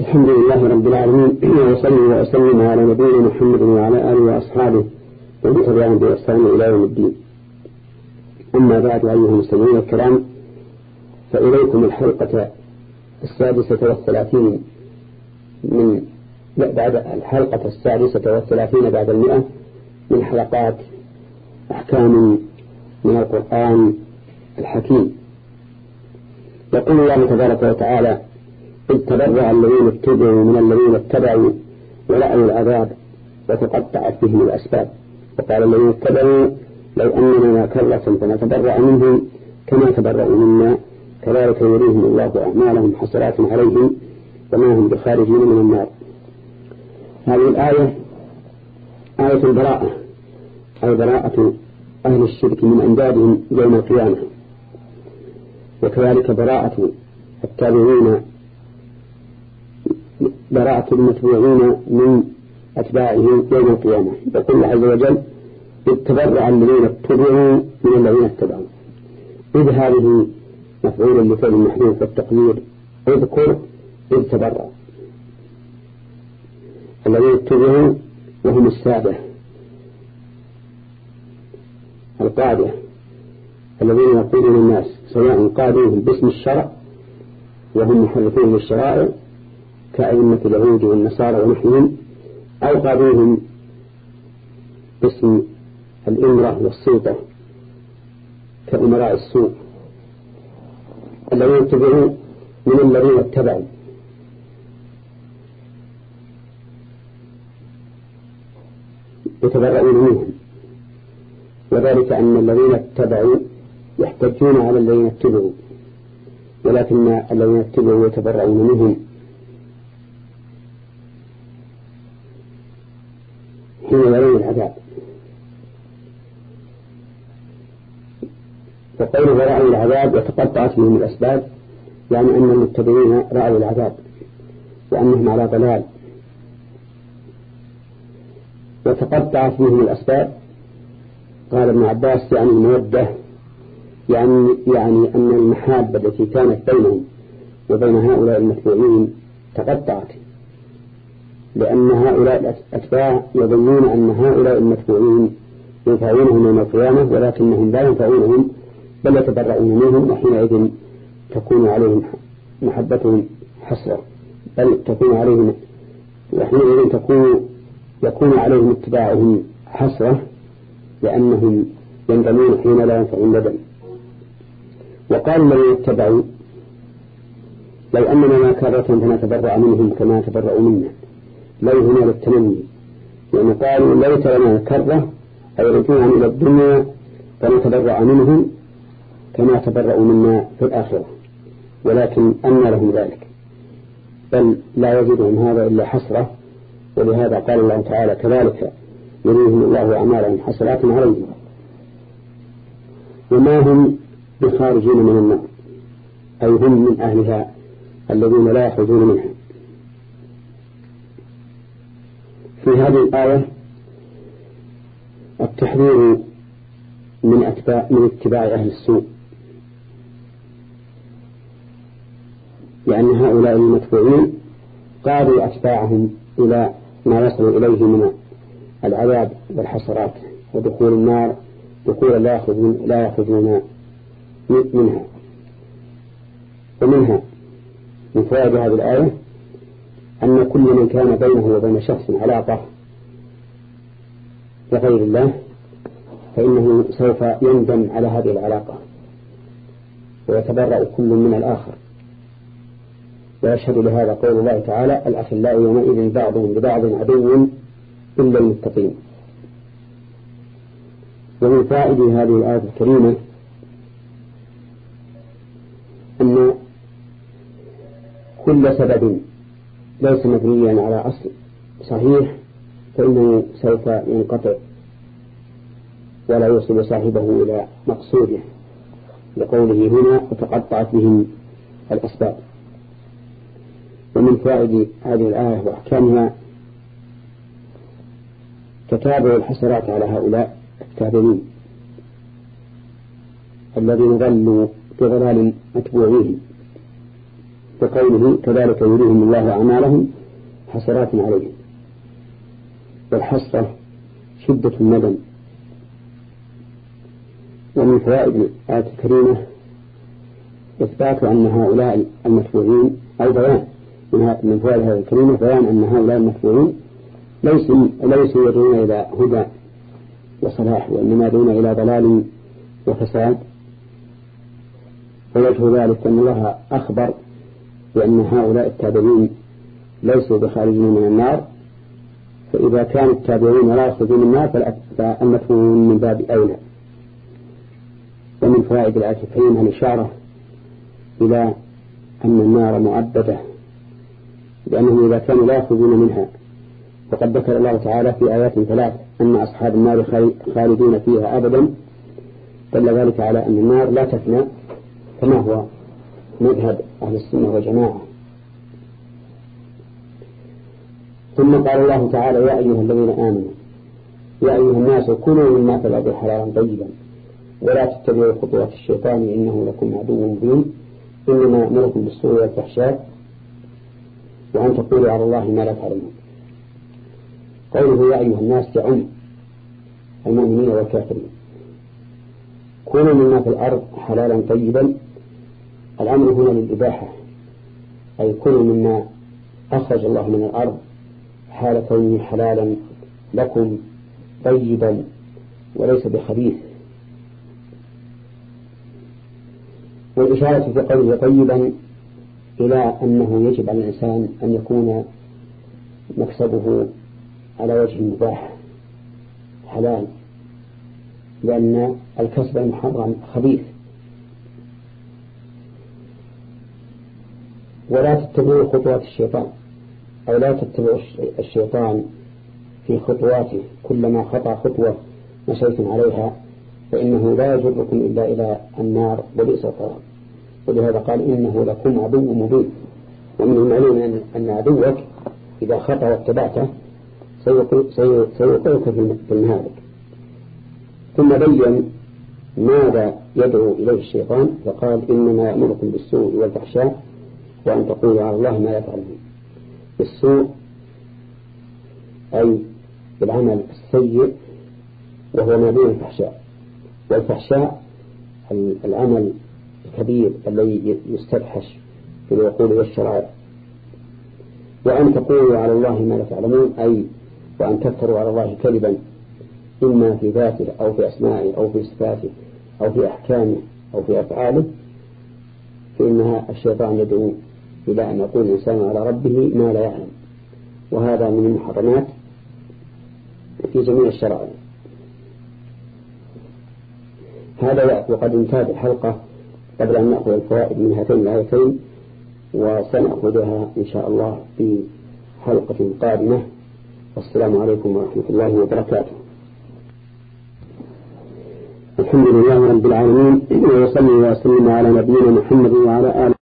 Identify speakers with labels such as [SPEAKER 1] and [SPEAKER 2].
[SPEAKER 1] الحمد لله رب العالمين وصلي وأسلم على نبينا محمد وعلى آله وأصحابه ومن تبعهم بإحسان إلى يوم الدين. أما بعد أيها المسلمين الكرام فإليكم الحلقة السادسة والثلاثين من بعد الحلقة السادسة والثلاثين بعد المئة من حلقات أحكام من القرآن الحكيم. يقول الله تبارك وتعالى إذ تبرع الذين اتبعوا من الذين اتبعوا ولأوا العذاب وتقطعت بهم الأسباب. وقال الذين اتبعوا لو أننا كرة فنتبرأ منهم كما تبرأوا منا. كذلك يريهم الله أعمالهم حسرات عليهم وما هم بخارجين من النار. هذه الآية آية البراءة أي براءة أهل الشرك من أندادهم يوم القيامة. وكذلك براءة التابعين براءة المتبوعين من أتباعه يوم القيامة. يقول الله عز وجل إذ تبرع الذين اتبعوا من الذين اتبعوا. إذ هذه مفعول لفعل محذوف والتقدير اذكر إذ تبرع الذين اتبعوا وهم السادة. القادة. الذين يقودون الناس سواء قادوهم باسم الشرع وهم محرفون للشرائع كأئمة اليهود والنصارى ونحوهم أو قادوهم باسم الإمرة والسلطة كأمراء السوء الذين اتبعوا من الذين اتبعوا. يتبرؤون منهم. وذلك أن الذين اتبعوا يحتجون على الذين اتبعوا ولكن الذين اتبعوا يتبرؤون منهم. حين يرون العذاب فقوله ورأوا العذاب وتقطعت بهم الأسباب يعني أن المتبعين رأوا العذاب وأنهم على ضلال. وتقطعت بهم الأسباب. قال ابن عباس يعني المودة يعني, يعني أن المحابة التي كانت بينهم وبين هؤلاء المتبوعين تقطعت. لأن هؤلاء الأتباع يظنون أن هؤلاء المتبوعين ينفعونهم يوم القيامة ولكنهم لا ينفعونهم بل يتبرعون منهم وحينئذ تكون عليهم محبتهم حسرة. بل تكون عليهم وحينئذ تكون يكون عليهم اتباعهم حسرة لأنهم يندمون حين لا ينفع الندم وقال الذين اتبعوا لو أننا ما كرة فنتبرع منهم كما تبرأوا منا. لو هنا للتمني يعني قالوا ليس لنا كرة أي رجوعا إلى الدنيا فنتبرع منهم كما تبرأوا منا في الآخرة. ولكن أن لهم ذلك. بل لا يزيدهم هذا إلا حسرة ولهذا قال الله تعالى كذلك يريهم الله أعمالهم حسرات عليهم وما هم بخارجين من النار أي هم من أهلها الذين لا يخرجون منها. في هذه الآية التحذير من أتباع من اتباع أهل السوء. لأن هؤلاء المتبوعين قادوا أتباعهم إلى ما يصل إليه من العذاب والحسرات ودخول النار دخولا لا يخرجون لا يخرجون منها. ومنها من فوائد هذه الآية أن كل من كان بينه وبين شخص علاقة لغير الله فإنه سوف يندم على هذه العلاقة ويتبرأ كل من الآخر. ويشهد لهذا قول الله تعالى الأخلاء يومئذ بعضهم لبعض عدو إلا المتقين. ومن فائد هذه الآية الكريمة أن كل سبب ليس مبنيا على أصل صحيح فإنه سوف ينقطع ولا يوصل صاحبه إلى مقصوده. لقوله هنا وتقطعت بهم الأسباب. ومن فائد هذه الآية وأحكامها تتابع الحسرات على هؤلاء التابعين الذين ظلوا بضلال متبوعين. بقوله كذلك يريهم الله أعمالهم حسرات عليهم. والحسرة شدة الندم. ومن فوائد الآية الكريمة إثبات أن هؤلاء المتبوعين أو بيان من فوائد هذه الكريمة بيان أن هؤلاء المتبوعين ليسوا ليسوا يدعون إلى هدى وصلاح وإنما يدعون إلى ضلال وفساد. ووجه ذلك أن الله أخبر بأن هؤلاء التابعين ليسوا بخارجين من النار فإذا كان التابعين لا يخرجون من النار فالمفهوم من باب أولى. ومن فوائد الكريمة الإشارة إلى أن النار مؤبدة؟ لأنهم إذا كانوا لا يخرجون منها وقد ذكر الله تعالى في آيات ثلاث أن أصحاب النار خالدون فيها أبدا دل ذلك على أن النار لا تفنى كما هو؟ مذهب أهل السنة والجماعة. ثم قال الله تعالى يا أيها الذين آمنوا يا أيها الناس كلوا مما في الأرض حلالا طيبا ولا تتبعوا خطوات الشيطان إنه لكم عدو مبين. إنما يأمركم بالسوء والفحشاء وأن تقولوا على الله ما لا تعلمون. قوله يا أيها الناس يعم المؤمنين والكافرين. كونوا مما في الأرض حلالا طيبا الأمر هنا للإباحة أي كونوا مما أخرج الله من الأرض حال كونه حلالا لكم طيبا وليس بخبيث. والإشارة في قوله طيبا إلى أنه يجب على الإنسان أن يكون مكسبه على وجه مباح حلال لأن الكسب المحرم خبيث. ولا تتبعوا خطوات الشيطان أو لا تتبعوا الشيطان في خطواته كلما خطى خطوة مشيتم عليها فإنه لا يجركم إلا إلى النار وبئس القرار. ولهذا قال إنه لكم عدو مبين. ومن المعلوم أن عدوك إذا خطأ واتبعته سيوقعك في المهالك ثم بين ماذا يدعو إليه الشيطان فقال إنما يأمركم بالسوء والفحشاء وأن تقولوا على الله ما لا تعلمون بالسوء أي بالعمل السيء وهو ما دون الفحشاء. والفحشاء العمل الكبير الذي يستفحش في العقول والشرائع وأن تقولوا على الله ما لا تعلمون أي وأن تفتروا على الله كذبا. إما في ذاته أو في أسمائه أو في صفاته أو في أحكامه أو في أفعاله فإنها الشيطان يدعو إلى أن يقول الإنسان على ربه ما لا يعلم. وهذا من المحرمات في جميع الشرائع. هذا وقد انتهت الحلقة قبل أن نأخذ الفوائد من هاتين الآيتين وسنأخذها إن شاء الله في حلقة قادمة. والسلام عليكم ورحمة الله وبركاته. الحمد لله رب العالمين وصلي وسلم على نبينا محمد وعلى آله